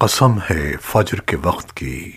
قسم ہے فجر کے وقت کی۔